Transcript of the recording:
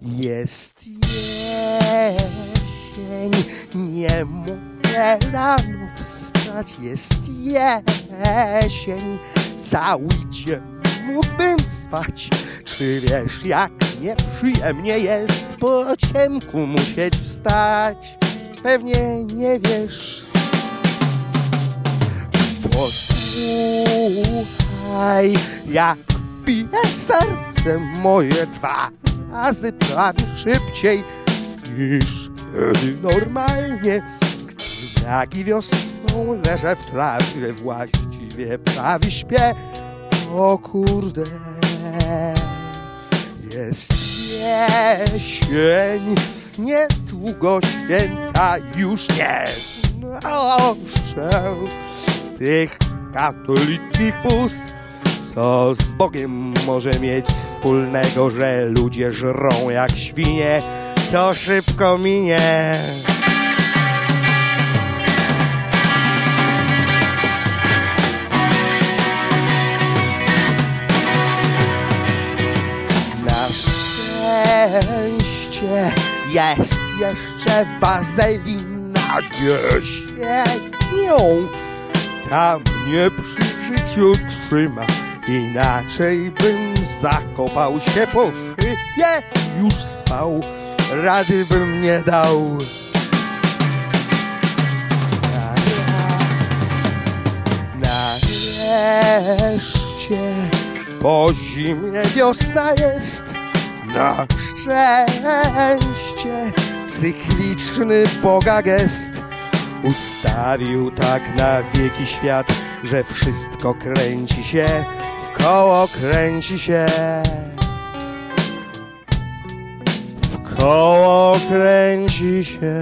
Jest jesień, nie mogę rano wstać. Jest jesień, cały dzień mógłbym spać. Czy wiesz, jak nieprzyjemnie jest po ciemku musieć wstać? Pewnie nie wiesz. Posłuchaj, jak bije serce moje dwa razy prawie szybciej niż kiedy normalnie. Gdy jak i wiosną leżę w trawie, właściwie prawie śpię. O kurde, jest jesień, niedługo święta już nie znoszę tych katolickich bus. Co z Bogiem może mieć wspólnego, że ludzie żrą jak świnie, to szybko minie. Na szczęście jest jeszcze wazelina jesienią. Ta mnie przy życiu trzyma, inaczej bym zakopał się po szyję. Już spał, rady bym nie dał. Nareszcie po zimie wiosna jest Na szczęście cykliczny Boga gest Ustawił tak na wieki świat, że wszystko kręci się W koło kręci się. W koło kręci się